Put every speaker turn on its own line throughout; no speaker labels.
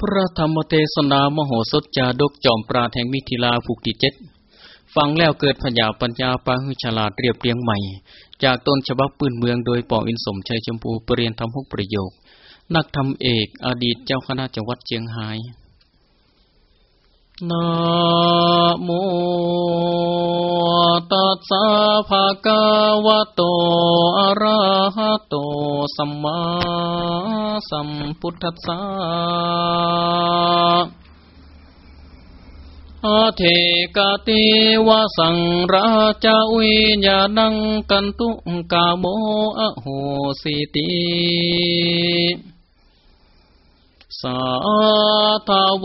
พระธรรมเทศนามโหสถจาดกจอมปราแห่งมิถิลาภูกติเจ็ดฟังแล้วเกิดพญาปัญญาปาหุฉลาดเรียบเรียงใหม่ จากต้นฉบับปืนเมืองโดยปออินสมชัยชมพูปรเรียนทำหกประโยค นักทำเอกอดีตเจ้าคณะจังหวัดเชียงราย นะโมตัสสะภะคะวะโต อะระหะโต สัมมาสัมพุทธัสสะอาเทกติวะสังราชาวิญญาณังกันตุกาโมอโหสิติ สาธาว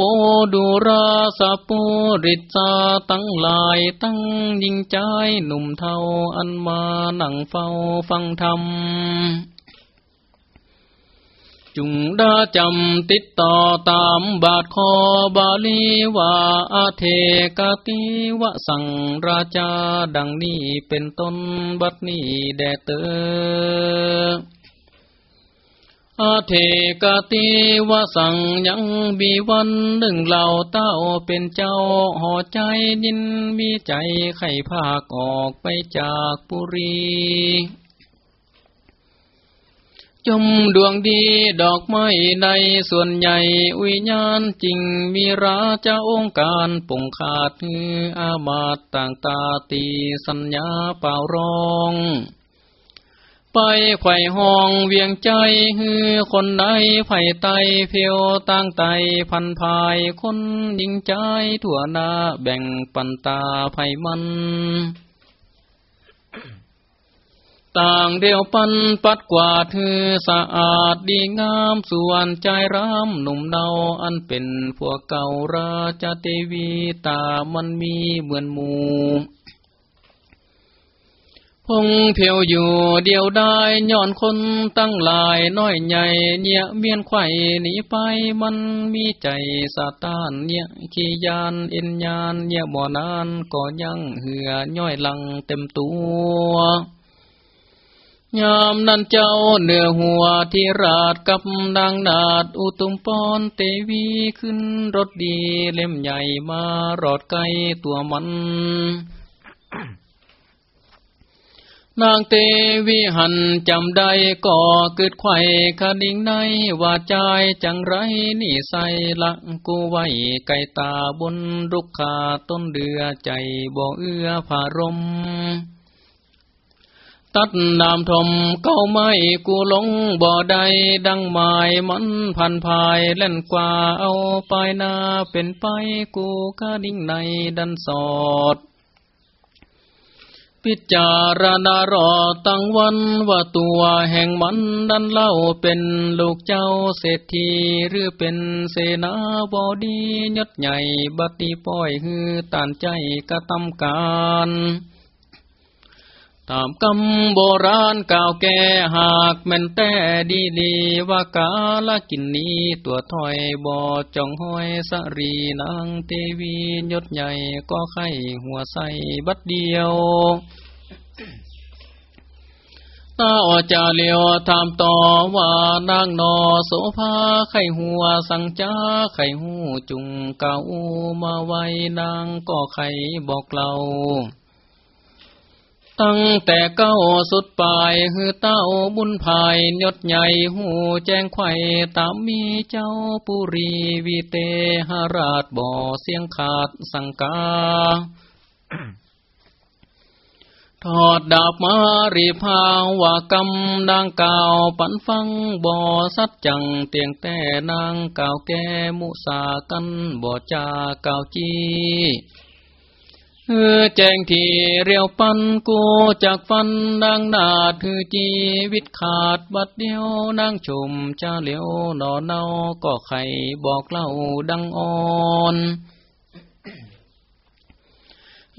ดุราสปุริจาตั้งลายตั้งยิงใจหนุ่มเทาอันมานั่งเฝ้าฟังธรรมจุงดาจำติดต่อตามบาทคอบาลีว่าอาเทกติวะสังราชาดังนี้เป็นต้นบัดนี้แดเตอ อาเทกติวสังยังบีวันหนึ่งเหล่าเต้าเป็นเจ้าห่อใจยินมีใจไข่ภาคออกไปจากปุรีจมดวงดีดอกไม้ในส่วนใหญ่วิญญาณจริงมีราชาองค์การปงขาดอามาตต่างตาตีสัญญาเป่าร้อง ไปไข่ห้องเวียงใจฮือคนใดไผ่ไตเพียวตั้งไตพันภายคนยิงใจทั่วนาแบ่งปันตาไผ่มันต่างเดียวปันปัดกว่าเธอสะอาดดีงามส่วนใจร้ำหนุ่มเนาอันเป็นพวกเก่าราชเทวีตามันมีเหมือนหมู พงเพียวอยู่เดียวได้ย้อนคนตั้งหลายน้อยใหญ่เนี่ยเมียนไข่หนีไปมันมีใจสาตานเนี่ยขี้ยานเอ็นยานเนี่ยบ่อนานก็ยังเหือย่อยลังเต็มตัวยามนั้นเจ้าเนื้อหัวที่ราดกับนางนาดอุตุมปอนเตวีขึ้นรถดีเล่มใหญ่มารอดไกลตัวมัน นางเตวิหันจำได้ก่อเกิดไข่คดิ่งในว่าใจจังไรนี่ใส่ละกูไว้ไก่ตาบนรุกขาต้นเดือใจบ่เอื้อผารม ตัดนามทมเก้าไม้กูหลงบ่อใดดังหมายมันพันภายเล่นกว่าเอาไปนาเป็นไปกูกะดิ่งในดันสอด พิจารณารอตั้งวันว่าตัวแห่งมันดันเล่าเป็นลูกเจ้าเศรษฐีหรือเป็นเสนาบดียศใหญ่บัติป้อยฮือตานใจกระทำการ ตามกำโบราณก่าวแก่หากแม่นแต่ดีดีว่ากาละกินนี้ตัวถอยบ่อจองห้อยสรีนางเทวียศใหญ่ก็ไข่หัวใสบัดเดียวตาอจาเลียวถามต่อว่านางนอโสภาไข่หัวสังจ้าไข่หูจุงเก่ามาไว้นางก็ไข่บอกเรา ตั้งแต่เก้าสุดปลายคือเต้าบุญภายยศใหญ่หูแจ้งไข่ตามมีเจ้าปุรีวีเตหราชบ่อเสียงขาดสังกาทอดดาบมารีพาวว่ากำดังกล่าวปันฟังบ่อสัดจังเตียงแต่นางกล่าวแก่มุสากันบ่อจาก่าวจี เออแจ้งที่เรียวปันกูจากฟันดังนาถือจีวิตขาดบัดเดียวนางชมจ้าเหลียวนอนเนาก็ไข่บอกเล่าดังอ่อน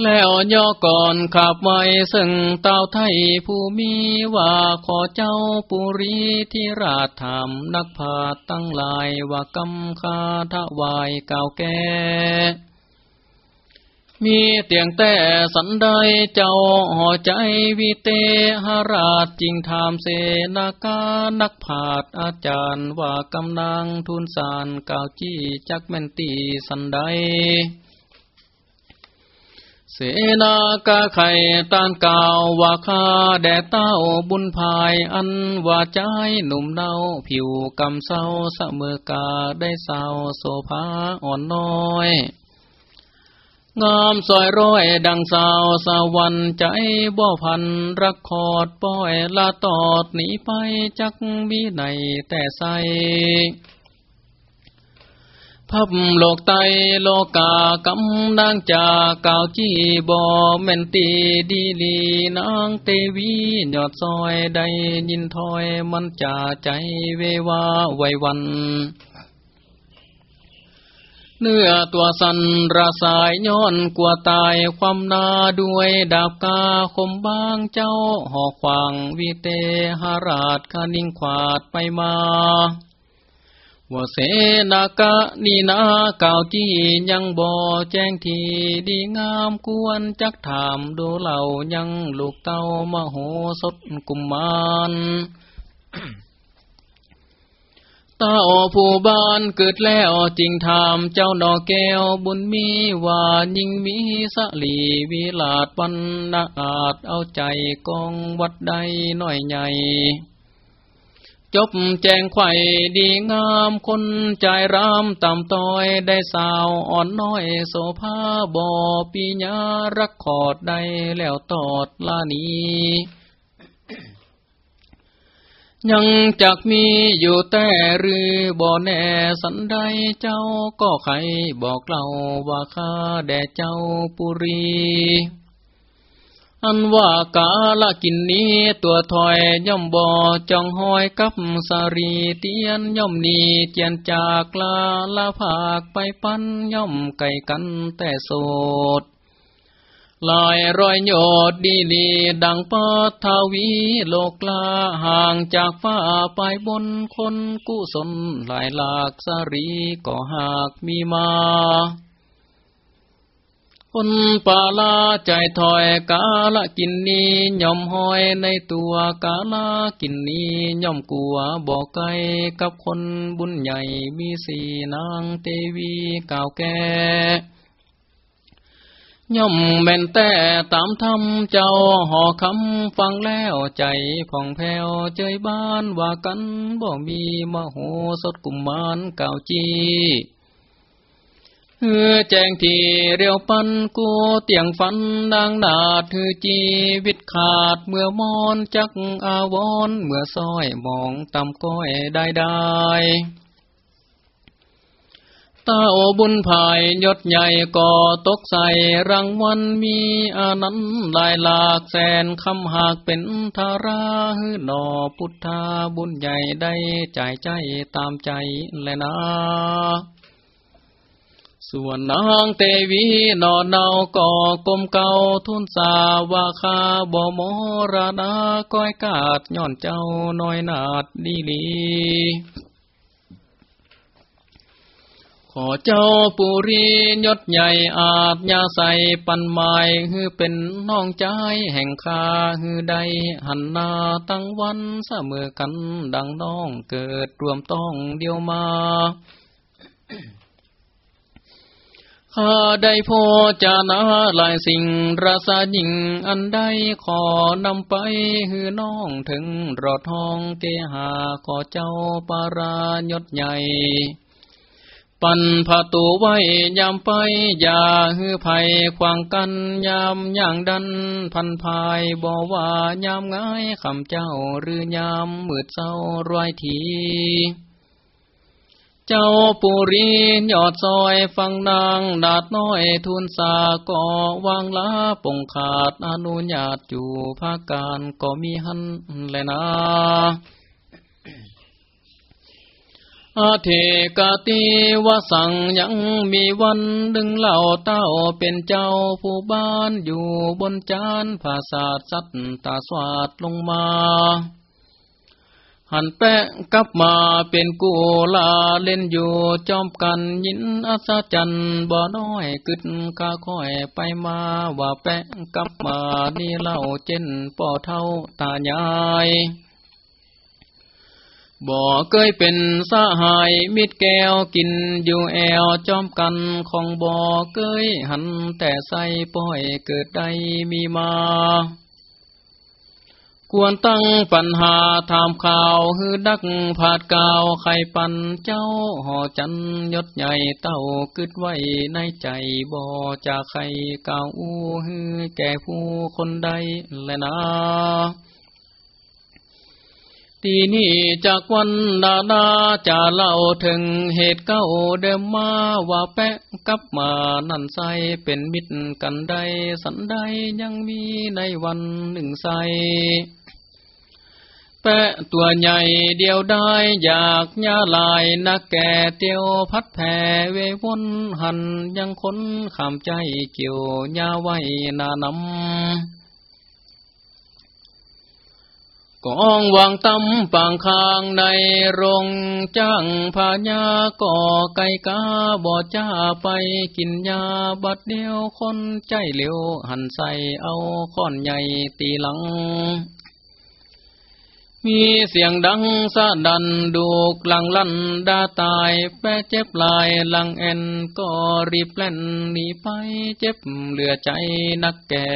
แล้วย่อก่อนขับไว้ซึ่งเต้าไทยผู้มีว่าขอเจ้าปุรีที่ราชธรรมนักพาตั้งลายว่ากำคาทวายเก่าแก่ มีเตียงแต่สันใดเจ้าห่อใจวิเตหราชจริงถามเสนาการนักผาดอาจารย์ว่ากำนังทุนสารกาวจี้จักแม่นตีสันใดเสนากาไข่ตานกาวว่าคาแด่เต้าบุญภายอันว่าใจหนุ่มเนาผิวกำเศร้าเสมอกาได้สาวโสภาอ่อนน้อย งามสอยร้อยดังสาวสวรรค์ใจบ่พันรักขอดป้อยลาตอดหนีไปจักมีในแต่ใสพับโลกไตโลกากำนางจาก่าวจี้บ่แม่นตีดีลีนางเตวียอดซอยได้ยินถอยมันจ่าใจเววาไววัน เนื้อตัวสันระสายย้อนกลัวตายความนาด้วยดาบกาคมบางเจ้าหอกขวางวิเตหราชคานิ่งขวาดไปมาว่าเสนากะนีนาเก่าจี้ยังบ่แจ้งทีดีงามกวนจักถามดูเหล่ายังลูกเต้ามโหสถกุมมาร ตาอผู้บ้านเกิดแล้วจริงถามเจ้าดอกแก้วบุญมีว่ายิ่งมีสลีวิลาดปันนาอาจเอาใจกองวัดใดน้อยใหญ่จบแจงไข่ดีงามคนใจรามต่ำต้อยได้สาวอ่อนน้อยโสภาบ่อปีญารักขอดได้แล้วตอดลานี้ ยังจักมีอยู่แต่รือบ่แน่สันใดเจ้าก็ใครบอกเล่าว่าข้าแด่เจ้าปุรี อันว่ากาละกินนี้ตัวถอยย่อมบ่อจองหอยกับสารีเตียนย่อมนีเจียนจากลาละภาคไปปั้นย่อมไก่กันแต่โสด ลายรอยโยดดีดีดังปัทวีโลกลาห่างจากฟ้าไปบนคนกุศลหลายหลากสรีก็หากมีมาคนปาลาใจถอยกาละกินนี้ย่อมหอยในตัวกาลากินนี้ย่อมกลัวบอกไกลกับคนบุญใหญ่มีสีนางเตวีเก่าแก่ ย่อมแม่นแต่ตามธรรมเจ้าห่อคำฟังแล้วใจผ่องแผ้วเจยบ้านว่ากันบ่มีมโหสดกุมมานเก่าจีเฮือแจ้งทีเรียวปันกูเตียงฟันนางนาดฮือจีวิตขาดเมื่อมอนจักอาวอนเมื่อซ้อยมองตำก้อยได้ได้ ตาโอบุญภายยศใหญ่ก่อตกใส่รังวันมีอานันลายหลากแสนคำหากเป็นทาราหือนอพุทธาบุญใหญ่ได้ใจใจตามใจแลนะส่วนนางเตวีนอนเนาก่อกลมเก่าทุนสาวาคาบ่มราดาก้อยกาดย้อนเจ้าน้อยนาดดีลี ขอเจ้าปุรียศใหญ่อาบยาใสปันไม้ฮือเป็นน้องใจแห่งคาฮือใดหันนาตั้งวันเสมอกันดังน้องเกิดรวมต้องเดียวมาข้าได้พอจานาหลายสิ่งราสายิ่งอันใดขอนำไปฮือน้องถึงรอดห้องเกหาขอเจ้าปารายศใหญ่ ปันผาตูไว้ยามไปอย่าฮือภัยควางกันยามย่างดัน พันภายบ่ว่ายามง่ายคำเจ้าหรือยามมืดเศร้ารอยทีเจ้าปุรียอดซอยฟังนางดาดน้อยทุนสาก่อวางลาปงขาดอนุญาตอยู่ภาคการก็มีหันแลยนะ อาเทกาติวสังยังมีวันดึงเหล่าเต้าเป็นเจ้าผู้บ้านอยู่บนจานภาษาสัตตาสวัดลงมา หันแปะกลับมาเป็นกูลาเล่นอยู่จอมกันยินอัศจรรย์บ่น้อยกึดกาค่อยไปมาว่าแปะกลับมานี่เล่าเจนป่อเท่าตาใหญ่ บ่เคยเป็นสหายมิดแก้วกินอยู่แอวจอมกันของบ่เคยหันแต่ใส่ป้อยเกิดใดมีมา ควรตั้งปัญหาถามข่าวฮือดักผาดกาวไข่ปันเจ้าห่อจันยศใหญ่เต้ากึดไว้ในใจบ่จะใครกาวอู้ฮือแก่ผู้คนใดแลนะ ทีนี้จากวันดาดาจะเล่าถึงเหตุเก้าเดิมมาว่าแปะกับมานั่นใสเป็นมิตรกันใดสันใดยังมีในวันหนึ่งใสแปะตัวใหญ่เดียวได้อยากญาลายนักแก่เตียวพัดแผ่เววนหันยังค้นขามใจเกี่ยวญาไว้นานำ กองวางตำปางคางในโรงจ้างพาญาก่อไก่กาบอจ้าไปกินยาบัดเดียวคนใจเหลวหันใส่เอาค้อนใหญ่ตีหลัง มีเสียงดังสะดันดูกลังลั่นดาตายแปะเจ็บลายลังแอนก็รีบแล่นหนีไปเจ็บเหลือใจนักแก่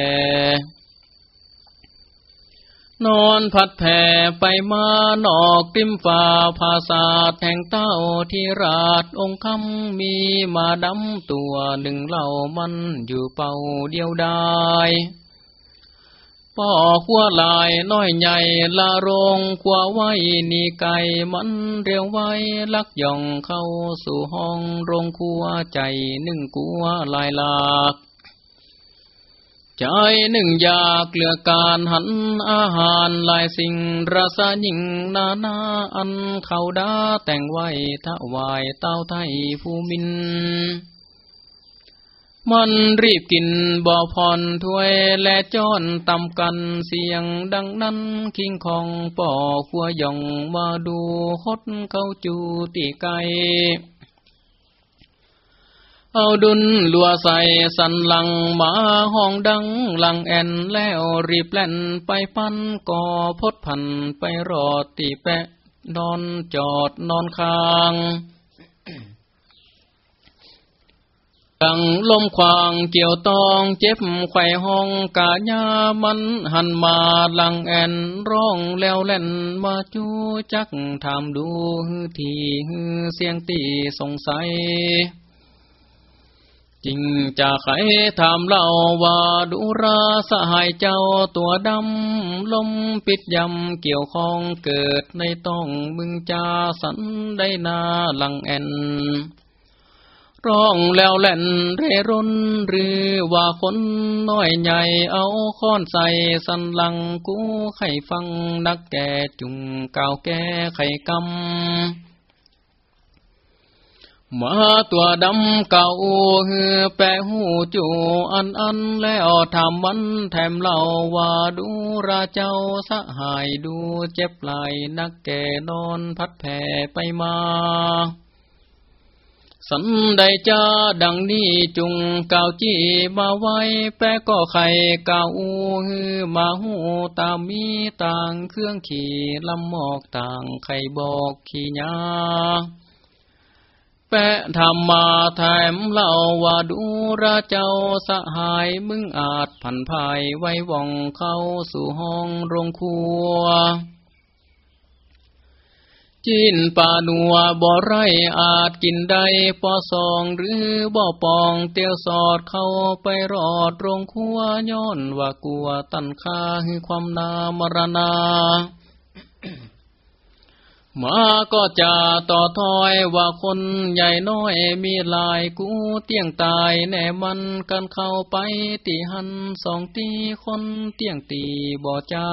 นอนพัดแผ่ไปมานอกติมฝ่าภาษาแห่งเต้าที่ราชองค์คำมีมาดำตัวหนึ่งเหล่ามันอยู่เป่าเดียวได้ป่อขัวลายน้อยใหญ่ละรงขัวไว้นีไก่มันเรียวไว้ลักย่องเข้าสู่ห้องโรงขัวใจหนึ่งกัวลายหลาก ใจหนึ่งอยากเลือการหันอาหารหลายสิ่งรสยิ่งนานาอันเขาดาแต่งไว้ถวายเต้าไทยภูมิน มันรีบกินบ่อพรถ้วยและจ้อนตำกันเสียงดังนั้นคิงของป่อขัวยองมาดูฮดเขาจูตีไก เอาดุนลัวใส่สันหลังมาห้องดังหลังแอนแล้วรีบแล่นไปปันก่อพดพันไปรอดตีแปะนอนจอดนอนคางดังลมควางเกี่ยวตองเจ็บไข่ห้องกาญามันหันมาหลังแอนร้องแล้วเล่นมาจูจักถามดูทีเสียงตีสงสัย จริงจะใครถามเล่าว่าดูราสหายเจ้าตัวดำลมปิดยำเกี่ยวข้องเกิดในต้องมึงจาสันได้นาลังแอนร้องแล้วแล่นเรร่นหรือว่าคนน้อยใหญ่เอาค้อนใส่สันหลังกูไข่ฟังนักแก่จุงเก่าแก่ไข่กำ มาตัวดำเก่าฮือแปะหูจูอันอันแล้วทำวันแถมเล่าว่าดูราเจ้าสหายดูเจ็บไหลนักแก่นอนพัดแผ่ไปมา สันใดจ้าดังนี้จุงเกาจีมาไว้แปะก็ไข่กาอูฮือมาหูตามมีต่างเครื่องขี่ลำหมอกต่างไข่บอกขี่ยา แปะทำมาแถมเล่าว่าดูราเจ้าสหายมึงอาจผันภายไว้ว่องเข้าสู่ห้องโรงครัว จินป่านัวบ่ไรอาจกินได้ปอสองหรือบ่อปองเตียวสอดเข้าไปรอดโรงคัวย้อนว่ากลัวตันคาให้ความนามรณา มาก็จะต่อถอยว่าคนใหญ่น้อยมีลายกูเตียงตายแน่มันกันเข้าไปตีหันสองตีคนเตียงตีบ่จ้า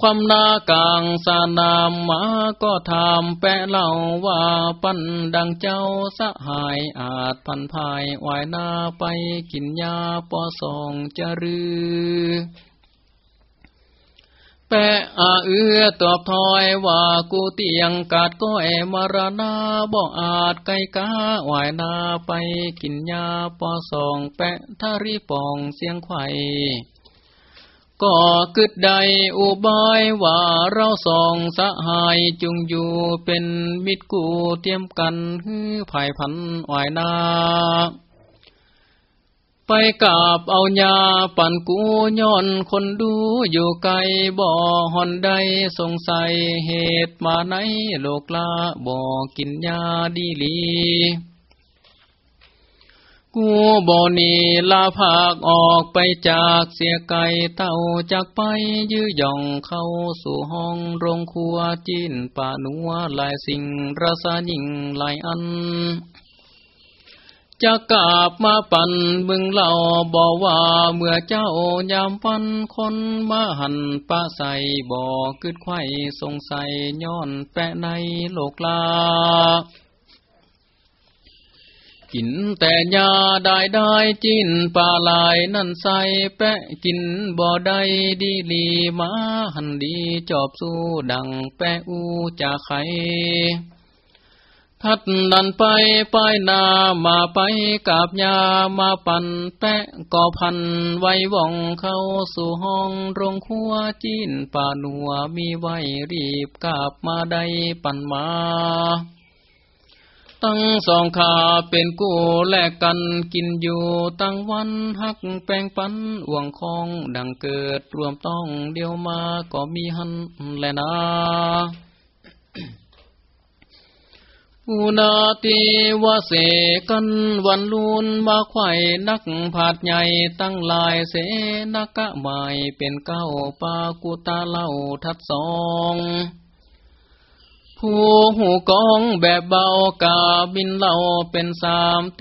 ความนากลางสานามมาก็ถามแปะเล่าว่าปั้นดังเจ้าสหายอาจพันภายวายนาไปกินยาปอสองจะรือ แปะอาเอือตอบถอยว่ากูเตียงกาดก้อยมรณาบ่อาจไกกาหวายนาไปกินยาปอสองแปะทารีปองเสียงไข่ก็กึดใดอุบายว่าเราสองสหายจุงอยู่เป็นมิตรกูเตรียมกันฮือภายพันหวายนา ไปกาบเอายาปั่นกูย้อนคนดูอยู่ไกลบ่อหอนใดสงสัยเหตุมาไหนโลกลาบ่กินยาดีลีกูบ่นีลาภาคออกไปจากเสียไก่เต่าจากไปยื้อย่องเข้าสู่ห้องโรงครัวจีนป่านัวหลายสิ่งรสยิ่งหลายอัน จะกาบมาปั่นมึงเล่าบอกว่าเมื่อเจ้ายามฟันคนมาหันปะใส่บ่อกึดไข่สงสัยย้อนแปะในโลกลา กินแต่ยาได้ได้จินปลาลายนั่นใส่แปะกินบ่ได้ดีลีมาหันดีจอบสู้ดังแปะอูจะไข ทัดดันไปไปนามาไปกับยามาปั่นแปะก่อพันไว้ว่องเข้าสู่ห้องโรงครัวจีนป่าหนัวมีไว้รีบกาบมาได้ปั่นมาตั้งสองขาเป็นกู้แลกกันกินอยู่ตั้งวันหักแปงปันอ่วงคองดังเกิดรวมต้องเดียวมาก็มีหันแลนา อุนาติวเสกันวันลุนมาไข่นักผาดใหญ่ตั้งลายเสนักะใหม่เป็นเก้าปากุตาเล่าทัดสองผู้หูกองแบบเบากาบินเล่าเป็นสามเต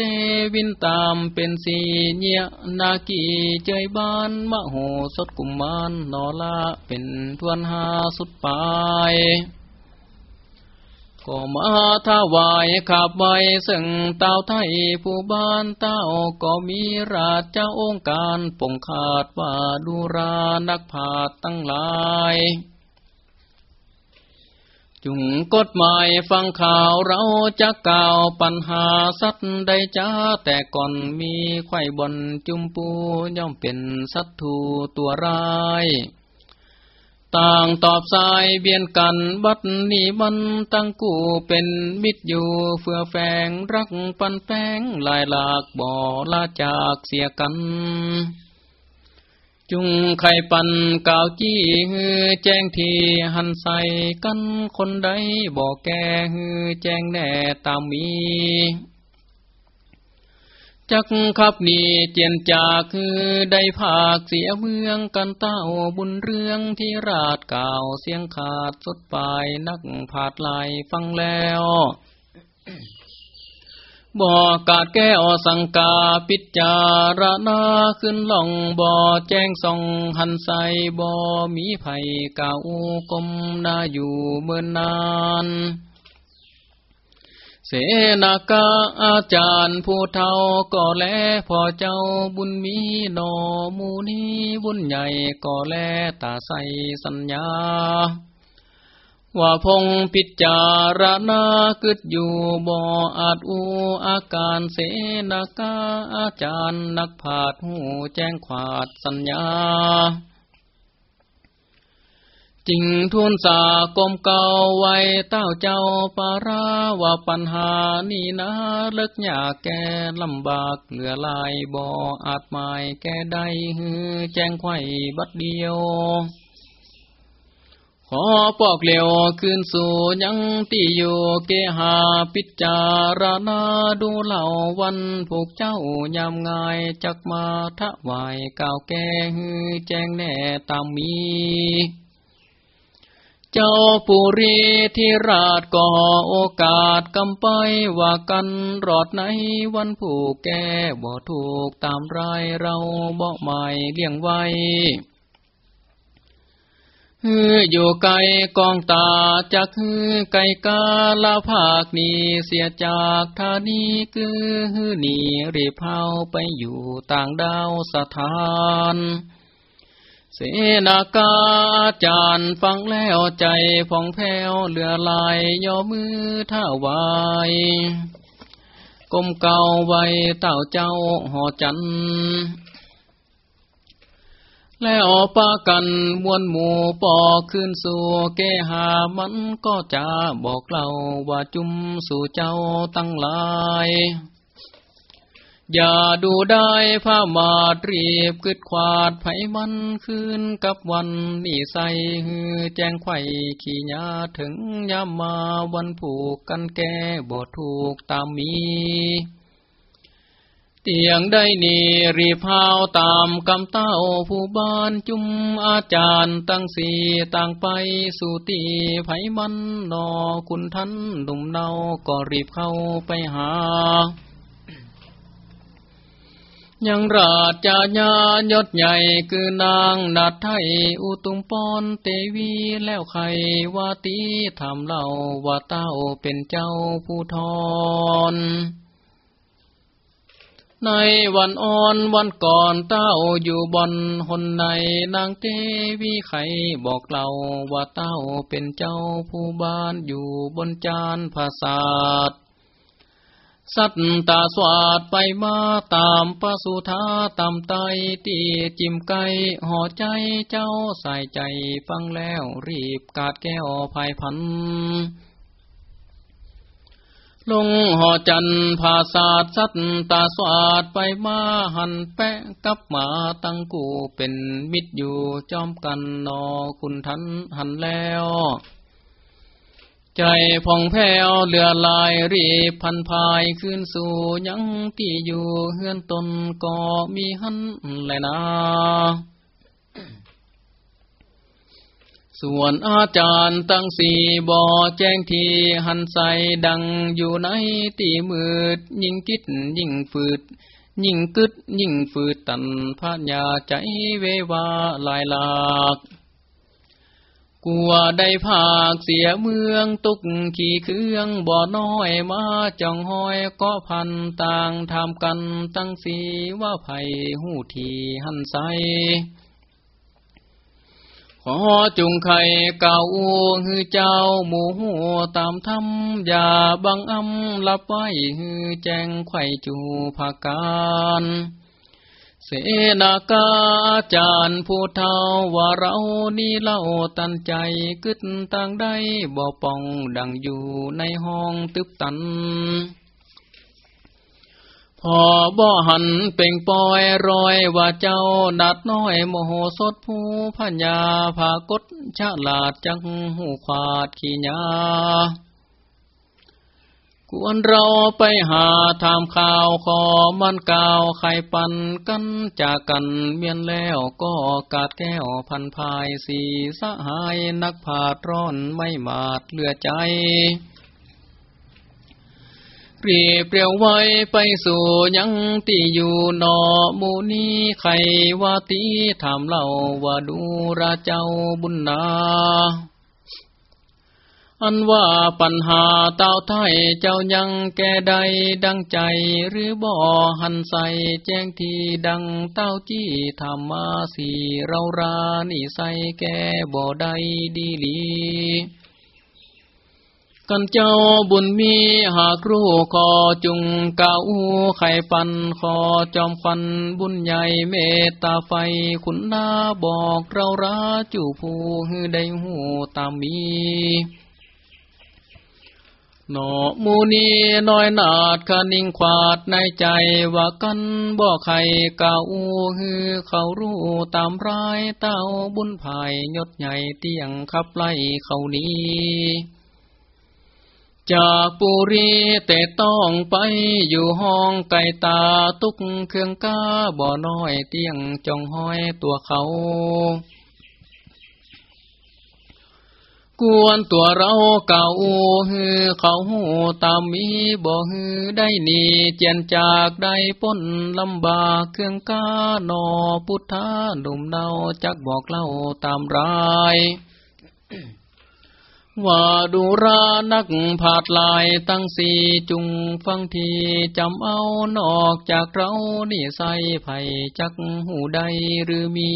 วินตามเป็นสี่เนียนากีเจยบ้านมะโหสดกุมมานนอละเป็นทวนหาสุดปลาย ก็มาถวายขับไว้ซึ่งเต้าไทยผู้บ้านเต้าก็มีราชเจ้าองค์การปงขาดว่าดูรานักผาดตั้งหลายจุงกฎหมายฟังข่าวเราจะกล่าวปัญหาสัตว์ใดจ้าแต่ก่อนมีไข่บนจุมปูย่อมเป็นสัตว์ทูตัวร้าย ต่างตอบสายเบียนกันบัดนี้มันตั้งกูเป็นมิตรอยู่เฟื่อแฝงรักปันแป้งลายหลากบ่อลาจากเสียกัน จุงไข่ปันกาวจี้ฮือแจ้งทีหันใส่กันคนใดบอกแกฮือแจ้งแน่ตามมี จักขับนีเจียนจากคือได้ภาคเสียเมืองกันเต้าบุญเรื่องที่ราดก่าวเสียงขาดสดปลายนักผาดลายฟังแล้วบ่อกาดแก้อสังกาปิจารณาขึ้นล่องบ่อแจ้งส่องหันใสบ่มีไผ่เก่ากมนาอยู่เมื่อนนาน เสนากาอาจารย์ผู้เท่าก็แลพอเจ้าบุญมีนอมูนีบุญใหญ่ก็แลตาใสสัญญา ว่าพงพิจารณากึดอยู่บ่ออาจอูอาการเสนากาอาจารย์นักผาดหูแจ้งขวาดสัญญา จิงทุนสากมเก่าไว้เต้าเจ้าปาราว่าปัญหานี่นะเลิกยากแก่ลำบากเหลือลายบ่ออาจหมายแก่ได้ฮือแจ้งไข่บัดเดียว ขอปอกเหลวคืนสู่ยังตีอยู่เกหาปิจารณาดูเหล่าวันผูกเจ้ายามงายจักมาทะวายก่าวแก่ฮือแจ้งแน่ตามมี จ้าปุรีที่ราชก่อโอกาสกำไปว่ากันรอดในวันผู้แก่บ่ถูกตามรายเราบ่ใหม่เลี้ยงไว้ฮืออยู่ไกลกองตาจากฮือไกลกาลาภาคนี้เสียจากธานีคือฮือนีรีเผาไปอยู่ต่างดาวสถาน เสนากาจารย์ฟังแล้วใจผ่องแผ้วเหลือลายย่อมือท่าวายก้มเก่าไว้เต่าเจ้าหอจัน แล้วปากันมวนหมู่ปอขึ้นสู่แกหามันก็จะบอกเล่าว่าจุมสู่เจ้าตั้งหลาย อย่าดูได้ผ้ามาดรีบกึดควาดไผมันคืนกับวันนี่ใส่ฮือแจ้งไข่ขี่ยาถึงยามมาวันผูกกันแก่บ่ถูกตามมีเตียงได้นี่รีพาวตามกำเต้าผู้บ้านจุมอาจารย์ตั้งสีต่างไปสู่ตีไผมันนอคุณท่านหนุ่มเนาก็รีบเข้าไปหา ยังราชญายศใหญ่คือนางนาไทยอุตุมปอนเตวีแล้วใครว่าตีทำเล่าว่าเต้าเป็นเจ้าผู้ทอนในวันอ่อนวันก่อนเต้าอยู่บนหนในนางเตวีไขบอกเล่าว่าเต้าเป็นเจ้าผู้บ้านอยู่บนจานภาษาท สัตตาสวาดไปมาตามปสุธาตามไตตีจิมไก่ห่อใจเจ้าใส่ใจฟังแล้วรีบกาดแก้วภายพัน ลงห่อจันภาษาสัตตาสวาดไปมาหันแปะกับมาตั้งกูเป็นมิตรอยู่จอมกันนอคุณทันหันแล้ว ใจผ่องแผ้วเลือลายรีบพันพายขึ้นสู่ยังที่อยู่เฮือนตนก็มีหันแลยนะส่วนอาจารย์ตั้งสี่บ่อแจ้งทีหันใสดังอยู่ในตีมืด ยิ่งคิดยิ่งฝืด ยิ่งกึดยิ่งฝืดตันพาญาใจเววาลายหลาก กลัวได้ภาคเสียเมืองตุกขี่เครื่องบ่อน้อยมาจ้องห้อยก็พันต่างทำกันตั้งสีว่าไผ่หูทีหันใสขอจุงไข่เก่าฮือเจ้าหมูหัวตามทำอย่าบังอำลับไว้ฮือแจงไข่จูภาการ เสนากาจารย์ผู้เท่าว่าเรานี่เล่าตันใจกึดต่างได้บ่ป่องดังอยู่ในห้องตึบตัน พอบ่หันเป่งปอยรอยว่าเจ้าดัดน้อยโมโหสดผู้พญาผากดชาลาดจังหูขาดขี้ยา ควรเราไปหาทำข่าวขอมันกาวไข่ปันกันจากกันเมียนแล้วก็กาดแก้วพันพายสีสหายนักผาดร้อนไม่มาดเลือใจรีเปรียวไว้ไปสู่ยังตีอยู่นอมูนีไขว่าตีถามเล่าว่าดูราเจ้าบุญนา อันว่าปัญหาเต้าไทยเจ้ายังแก่ใดดังใจ หรือบ่อหันใสแจ้งทีดังเต้าจี้ทำมาสีเรารานี่ใสแก่บ่ใดดีลีกันเจ้าบุญมีหากรู้ขอจุงเก่าไข่ปันขอจอมฟันบุญใหญ่เมตตาไฟคุณนาบอกเราราจูผู้ได้หูตามมี หนอมูนีน้อยนาดคนิ่งขวาดในใจว่ากันบ่ไข่เก่าฮือเขารู้ตามร้ายเต้าบุญภายยศใหญ่เตียงขับไล่เขานี้จากปุรีแต่ต้องไปอยู่ห้องไก่ตาตุกเครื่องก้าบ่อน้อยเตียงจองห้อยตัวเขา กวนตัวเราเก่าฮือเขาหูตามมีบ่ฮือได้นีเจียนจากได้ป้นลำบากเครื่องกานอพุทธาหนุ่มเนาจักบอกเล่าตามรายว่าดูรานักผาดลายตั้งสี่จุงฟังทีจำเอานอกจากเรานี่ใส่ไผ่จักหูใดหรือมี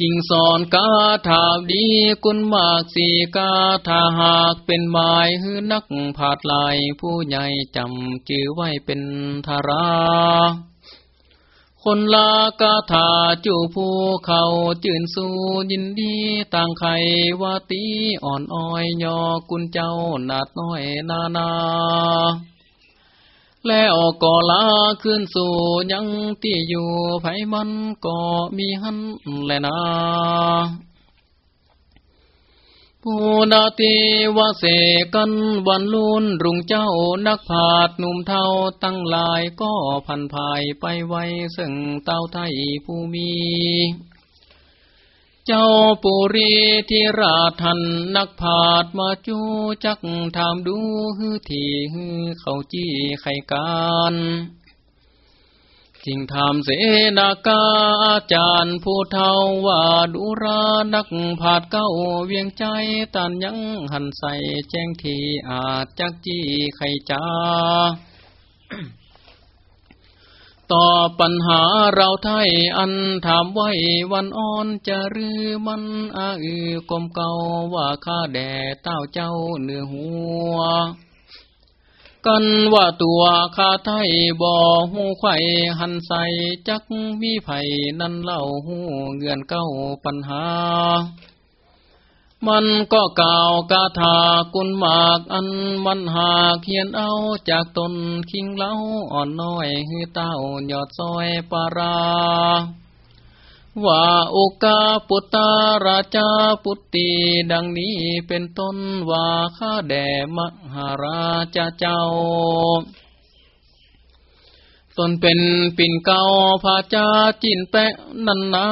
จิงสอนกาถาดีกุนมากสีกาถาหากเป็นหมายฮือนักผาดลายผู้ใหญ่จำจือไว้เป็นธาราคนลากาถาจูผู้เขาจื่นสู้ยินดีต่างไขว่าตีอ่อนอ้อยยอกุนเจ้านาดน้อยนานา แล้วก็ลาขึ้นสู่ยังที่อยู่ไผมันก็มีหันแลนาผู้นาตีว่าเสกันวันลุนรุงเจ้านักผาดหนุ่มเทาตั้งหลายก็พันภายไปไว้ซึ่งเต้าไทยผู้มี เจ้าปุรีที่ราทันนักผาดมาจูจักถามดูฮือทีฮือเขาจี้ไขการจิงถามเสนากาอาจารย์ผู้เทาว่าดูรานักผาดเก้าเวียงใจตันยังหันใส่แจ้งทีอาจจักจี้ไขจ้า ต่อปัญหาเราไทยอันถามไว้วันอ่อนจะรือมันอาอือกลมเก่าว่าข้าแด่เต้าเจ้าเนื้อหัว กันว่าตัวข้าไทยบ่หูไข่หันใสจักมีไผ่นั่นเล่าหูเงื่อนเก้าปัญหา มันก็กล่าวกาถากุนมากอันมันหาเขียนเอาจากตนคิงเล้าอ่อนน้อยฮือเต้ายอดซอยปารา ว่าโอกาปุตตาราชาปุตติดังนี้เป็นต้นว่าข้าแด่มหาราชเจ้า ตนเป็นปิ่นเก่าผาจาจินแปะนันนา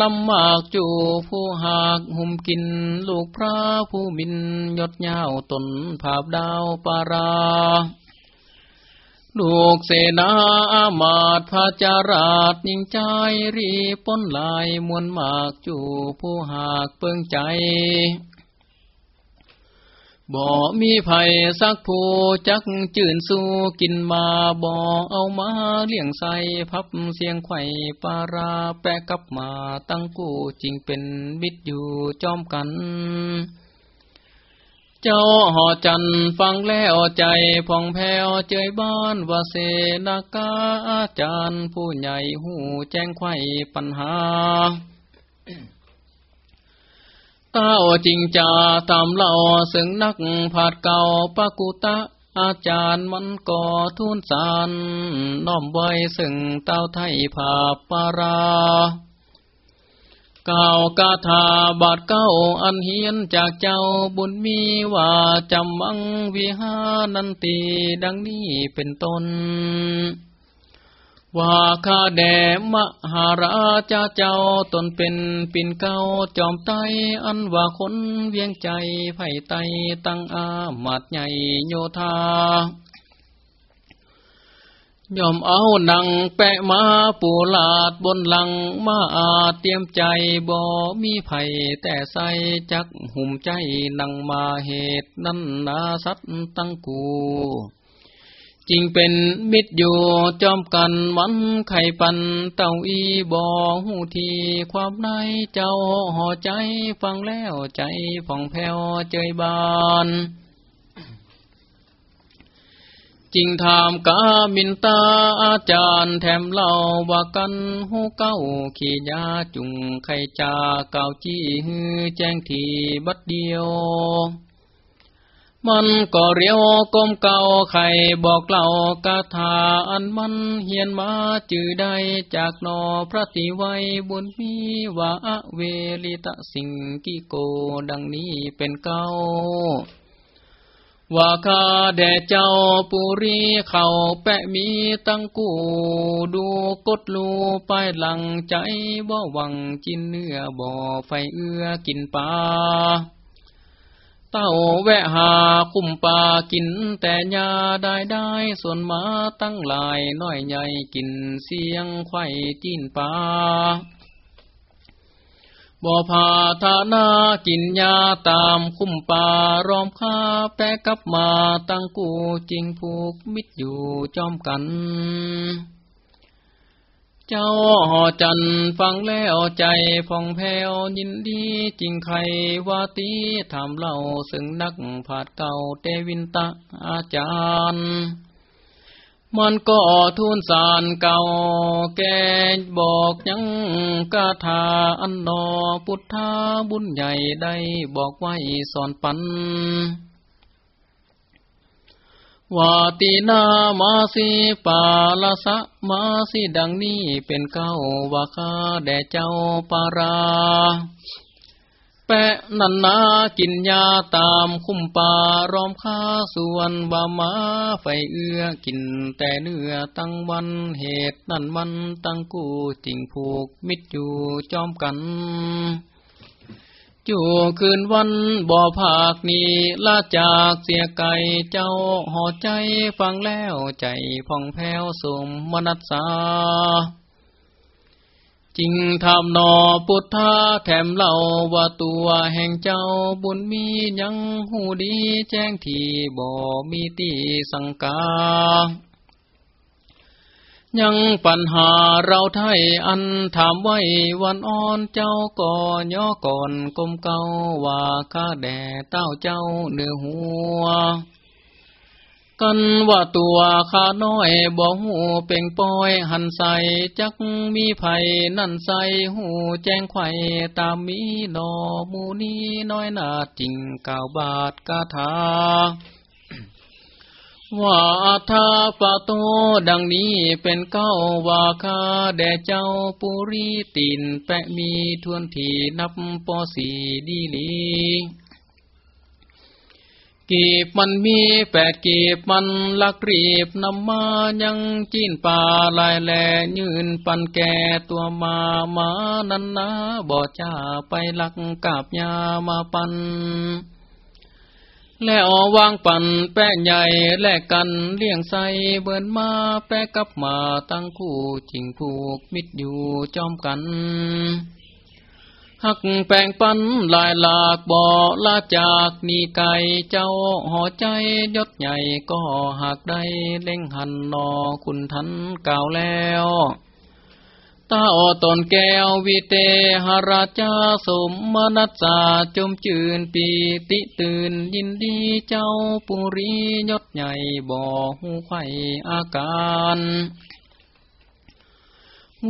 ลำมากจูผู้หากหุมกิน ลูกพระผู้มินยดเย้าตนภาพดาวปาราลูกเสนาอามาตพาจาราชยิงใจรีป้นลายมวลมากจูผู้หากเปิงใจ บ่มีไผ่สักผู้จักจื่นสู้กินมาบ่เอามาเลี้ยงใส่พับเสียงไข่ปาราแปะกับมาตั้งกู้จริงเป็นบิดอยู่จอมกัน เจ้าหอจันฟังแล้วใจพองแผ้วเจยบ้านว่าเสนากาอาจารย์ผู้ใหญ่หูแจ้งไข่ปัญหา เต้าจริงจาตามเล่าซึ่งนักผาดเก่าปากุตะ อาจารย์มันก่อทุนสารน้อมไว้ซึ่งเต้าไทยผาปาราก่าวกาถาบาดเก้าอันเฮียนจากเจ้าบุญมีว่าจำมังวิหานันตีดังนี้เป็นต้น ว่าข้าแด่มหาราชาเจ้าตนเป็นปิ่นเก้าจอมไตอันว่าคนเวียงใจไผ่ไตตั้งอามาดใหญ่โยธายอมเอาหนังแปะมาปูลาดบนหลังมาอาเตรียมใจบ่มีไผ่แต่ใส่จักหุ่มใจนังมาเหตุนั้นนาสัตตั้งกู จริงเป็นมิตรอยู่จอมกันมันไข่ปันเต่าอีบอหูทีความในเจ้าห่อใจฟังแล้วใจผ่องแผ้วเจยบานจริงถามกามินตาอาจารย์แถมเล่าว่ากันหูเก้าขียาจุงไข่จาเก่าจี้ฮือแจ้งทีบัดเดียว มันก็เรียวก้มเก่าไข่บอกเล่ากาถาอันมันเฮียนมาจื่อใดจากนอพระติไวบุญมีวาเวลิตะสิงกิโกดังนี้เป็นเก้าว่าข้าแด่เจ้าปุรีเข่าแปะมีตั้งกูดูกดลูไปหลังใจบ่หวังจินเนื้อบ่อไฟเอื้อกินปลา เต้าแวะหาคุ้มป่ากิน แต่ยาได้ได้ส่วนมาตั้งหลายน้อยใหญ่กินเสียงไข่จีนป่าบ่พาทานากินยาตามคุ้มปารอมค้าแปะกับมาตั้งกูจริงผูกมิดอยู่จอมกัน จ้าหอจันฟังแล้วใจฟองแผ้วยินดีจริงใครว่าตีถามเล่าซึ่งนักผาดเก่าเตวินตะอาจารย์ มันก็ทุนสารเก่าแกบอกยังกาถาอันนอพุทธาบุญใหญ่ได้บอกไว้สอนปัน วาตินามาสีปาลสะมาสีดังนี้เป็นเก้าวาคาแด่เจ้าปาราแปะนันนากินยาตามคุ้มป่ารอมค้าส่วนบามาไฟเอื้อกินแต่เนื้อตั้งวันเหตุนั่นมันตั้งกูจริงผูกมิดอยู่จอมกัน จู่คืนวันบ่อภาคนี้ลาจากเสียไก่เจ้าหอใจฟังแล้วใจผ่องแผ้วสมมนัสสาจริงทำนอพุทธาแถมเล่าว่าตัวแห่งเจ้าบุญมียังหูดีแจ้งที่บ่มีตีสังกา ยังปัญหาเราไทยอันถามไว้วันอ่อนเจ้าก่อย่อก่อนกลมเก่าว่าข้าแด่เต้าเจ้าเนื้อหัว กันว่าตัวข้าน้อยบ่หูเป่งปอยหันใสจักมีไผ่นั่นใสหูแจ้งไข่ตามมีนอมูนี้น้อยนาจริงเก่าบาทกาถา ว่าทาปะโตดังนี้เป็นเก้าวาคาแด่เจ้าปุรีตินแปะมีทวนทีนับปอสีดีลีกีบมันมีแปดกีบมันลักรีบนำมายังจีนป่าลายแหลยืนปันแก่ตัวมามานันนาบ่จ้าไปลักกาบยามาปัน แล้ววางปั่นแป้ใหญ่แลกกันเลี้ยงใสเบินมาแป้กับมาตั้งคู่จิงผูกมิดอยู่จอมกัน หักแปงปันลายหลากบ่อลาจากนีไก่เจ้าหอใจยศใหญ่ก็หากได้เล่งหันนอคุณทันเก่าแล้ว ตาอตนแก้ววิเตหราชาสมมนัสสาจมจืนปีติตื่นยินดีเจ้าปุรียศใหญ่บ่อหูไข่อาการ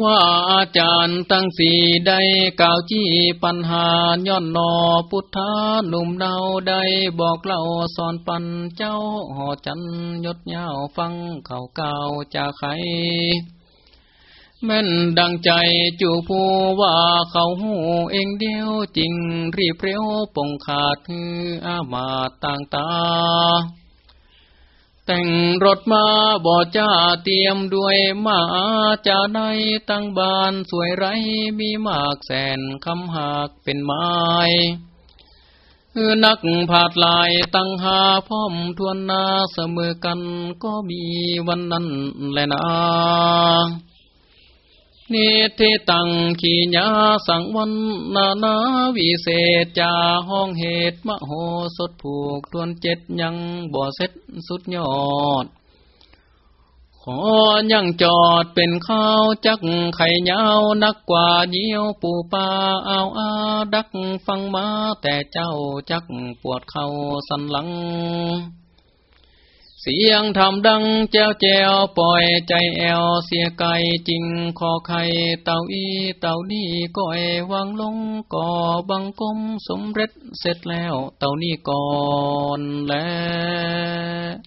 ว่าอาจารย์ตั้งสีได้กล่าวจี้ปัญหาย้อนนอพุทธาหนุ่มเดาได้บอกเล่าสอนปันเจ้าหอจันยศยาวฟังเข่าเก่าจากใคร แม่นดังใจจูผู้ว่าเขาหูเองเดียวจริงรีบเร็วปงขาดคืออามาต่างตา แต่งรถมาบ่จ้าเตรียมด้วยมาจะในตั้งบานสวยไรมีมากแสนคำหากเป็นไม้นักผาดลายตั้งหาพร้อมทวนนาเสมอกันก็มีวันนั้นแหละนะ นิเทตังขีญาสังวันนานาวิเศษจาห้องเหตุมโหสถผูกทวนเจ็ดยังบ่เสร็จสุดยอด ขอยังจอดเป็นข้าวจักไข่ยาวนักกว่าเยี่ยวปูปลาเอาอาดักฟังมาแต่เจ้าจักปวดเข่าสันหลัง เสียงทำดังแจ้วแจวปล่อยใจแอวเสียไกจริงคอไข่เต่าอีเต่านี่ก้อยวางลงก่อบังกมสมเร็จเสร็จแล้วเต่านี่ก่อนแล้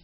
ว